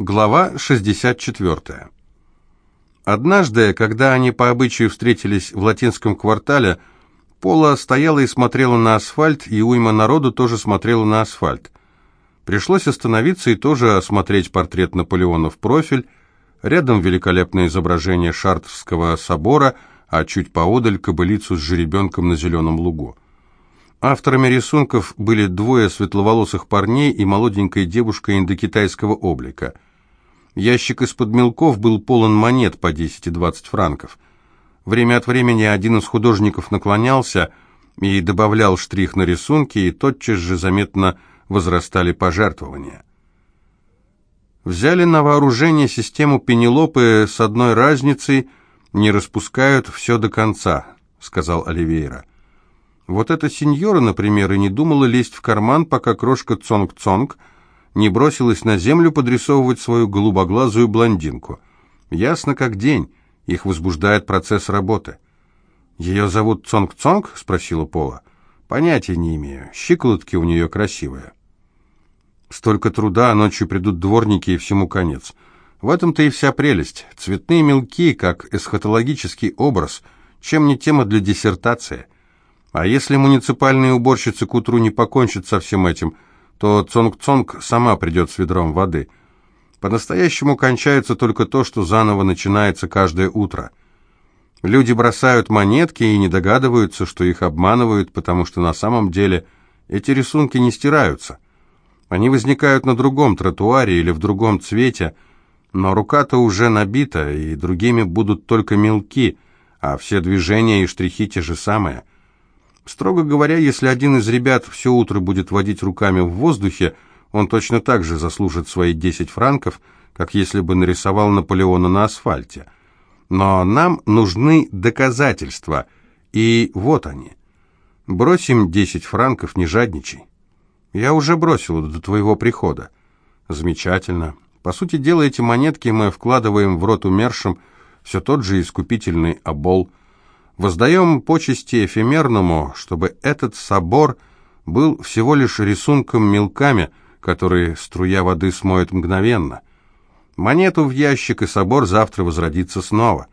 Глава 64. Однажды, когда они по обычаю встретились в латинском квартале, Пола стояла и смотрела на асфальт, и уйма народу тоже смотрела на асфальт. Пришлось остановиться и тоже осмотреть портрет Наполеона в профиль. Рядом великолепное изображение Шартерского собора, а чуть поодаль кобылицу с жеребенком на зеленом лугу. Авторами рисунков были двое светловолосых парней и молоденькая девушка индокитайского облика – Ящик из-под мелков был полон монет по 10 и 20 франков. Время от времени один из художников наклонялся и добавлял штрих на рисунке, и тотчас же заметно возрастали пожертвования. Взяли на вооружение систему Пенелопы с одной разницей, не распускают все до конца, сказал Оливейра. Вот эта сеньора, например, и не думала лезть в карман, пока крошка Цонг-Цонг не бросилась на землю подрисовывать свою голубоглазую блондинку. Ясно как день, их возбуждает процесс работы. «Ее зовут Цонг-Цонг?» — спросила Пола. «Понятия не имею. Щиколотки у нее красивые». Столько труда, а ночью придут дворники, и всему конец. В этом-то и вся прелесть. Цветные мелки, как эсхатологический образ, чем не тема для диссертации. А если муниципальные уборщицы к утру не покончат со всем этим – то Цонг-Цонг сама придет с ведром воды. По-настоящему кончается только то, что заново начинается каждое утро. Люди бросают монетки и не догадываются, что их обманывают, потому что на самом деле эти рисунки не стираются. Они возникают на другом тротуаре или в другом цвете, но рука-то уже набита, и другими будут только мелки, а все движения и штрихи те же самые – Строго говоря, если один из ребят все утро будет водить руками в воздухе, он точно так же заслужит свои 10 франков, как если бы нарисовал Наполеона на асфальте. Но нам нужны доказательства, и вот они. Бросим 10 франков, не жадничай. Я уже бросил до твоего прихода. Замечательно. По сути дела, эти монетки мы вкладываем в рот умершим, все тот же искупительный обол – Воздаем почести эфемерному, чтобы этот собор был всего лишь рисунком мелками, которые струя воды смоет мгновенно. Монету в ящик, и собор завтра возродится снова.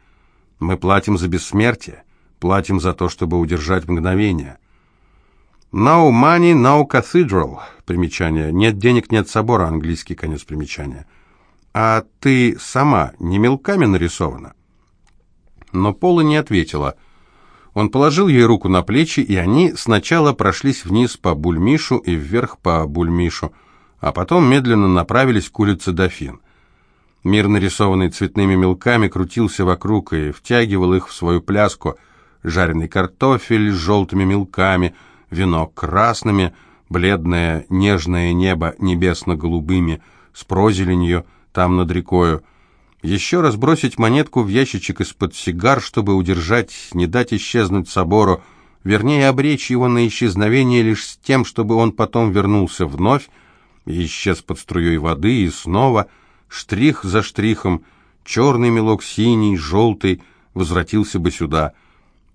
Мы платим за бессмертие, платим за то, чтобы удержать мгновение. No money, no cathedral. Примечание. Нет денег, нет собора. Английский конец примечания. А ты сама не мелками нарисована? Но Пола не ответила. Он положил ей руку на плечи, и они сначала прошлись вниз по Бульмишу и вверх по Бульмишу, а потом медленно направились к улице Дофин. Мир, нарисованный цветными мелками, крутился вокруг и втягивал их в свою пляску. Жареный картофель с желтыми мелками, вино красными, бледное нежное небо небесно-голубыми, с прозеленью там над рекою — еще раз бросить монетку в ящичек из-под сигар, чтобы удержать, не дать исчезнуть собору, вернее, обречь его на исчезновение лишь с тем, чтобы он потом вернулся вновь, исчез под струей воды, и снова, штрих за штрихом, черный мелок синий, желтый, возвратился бы сюда.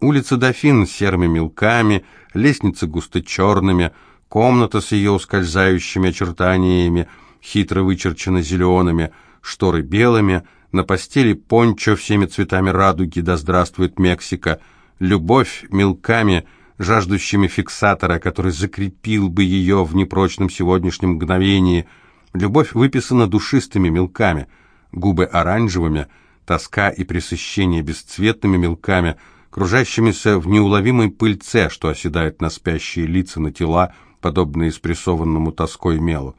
Улица Дофин с серыми мелками, лестница густо черными, комната с ее ускользающими очертаниями, хитро вычерчена зелеными, шторы белыми — на постели пончо всеми цветами радуги, да здравствует Мексика, любовь мелками, жаждущими фиксатора, который закрепил бы ее в непрочном сегодняшнем мгновении, любовь выписана душистыми мелками, губы оранжевыми, тоска и пресыщение бесцветными мелками, кружащимися в неуловимой пыльце, что оседает на спящие лица, на тела, подобные спрессованному тоской мелу.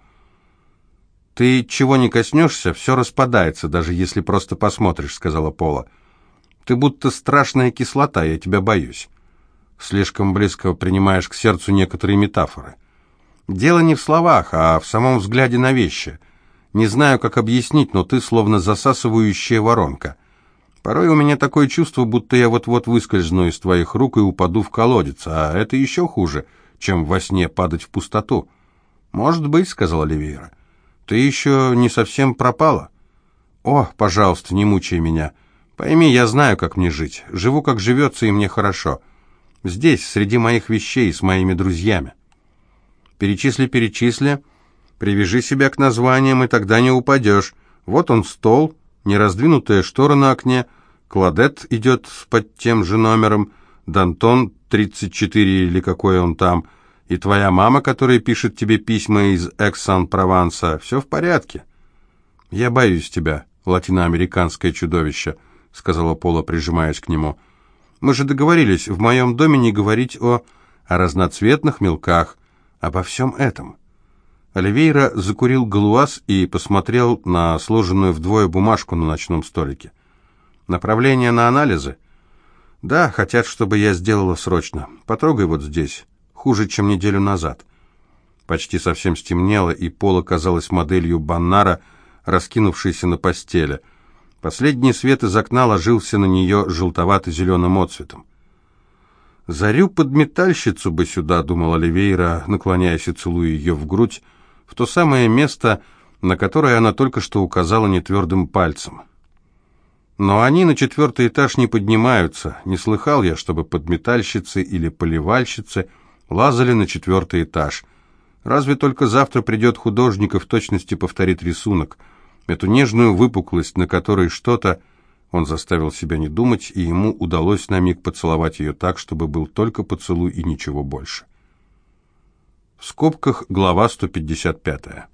«Ты чего не коснешься, все распадается, даже если просто посмотришь», — сказала Пола. «Ты будто страшная кислота, я тебя боюсь. Слишком близко принимаешь к сердцу некоторые метафоры. Дело не в словах, а в самом взгляде на вещи. Не знаю, как объяснить, но ты словно засасывающая воронка. Порой у меня такое чувство, будто я вот-вот выскользну из твоих рук и упаду в колодец, а это еще хуже, чем во сне падать в пустоту». «Может быть», — сказала Оливейра. Ты еще не совсем пропала? О, пожалуйста, не мучай меня. Пойми, я знаю, как мне жить. Живу, как живется, и мне хорошо. Здесь, среди моих вещей, с моими друзьями. Перечисли, перечисли. Привяжи себя к названиям, и тогда не упадешь. Вот он стол, нераздвинутая штора на окне, Кладет идет под тем же номером, Дантон 34 или какой он там, и твоя мама, которая пишет тебе письма из Эксан-Прованса. Все в порядке. Я боюсь тебя, латиноамериканское чудовище, сказала Пола, прижимаясь к нему. Мы же договорились в моем доме не говорить о, о разноцветных мелках, обо всем этом. Оливейра закурил галуаз и посмотрел на сложенную вдвое бумажку на ночном столике. Направление на анализы? Да, хотят, чтобы я сделала срочно. Потрогай вот здесь. Хуже, чем неделю назад. Почти совсем стемнело, и Пола казалась моделью Баннара, раскинувшейся на постели. Последний свет из окна ложился на нее желтовато-зеленым отцветом. «Зарю подметальщицу бы сюда», — думал Оливейра, наклоняясь и целуя ее в грудь, в то самое место, на которое она только что указала нетвердым пальцем. Но они на четвертый этаж не поднимаются. Не слыхал я, чтобы подметальщицы или поливальщицы лазали на четвертый этаж. Разве только завтра придет художник и в точности повторит рисунок. Эту нежную выпуклость, на которой что-то... Он заставил себя не думать, и ему удалось на миг поцеловать ее так, чтобы был только поцелуй и ничего больше. В скобках глава 155.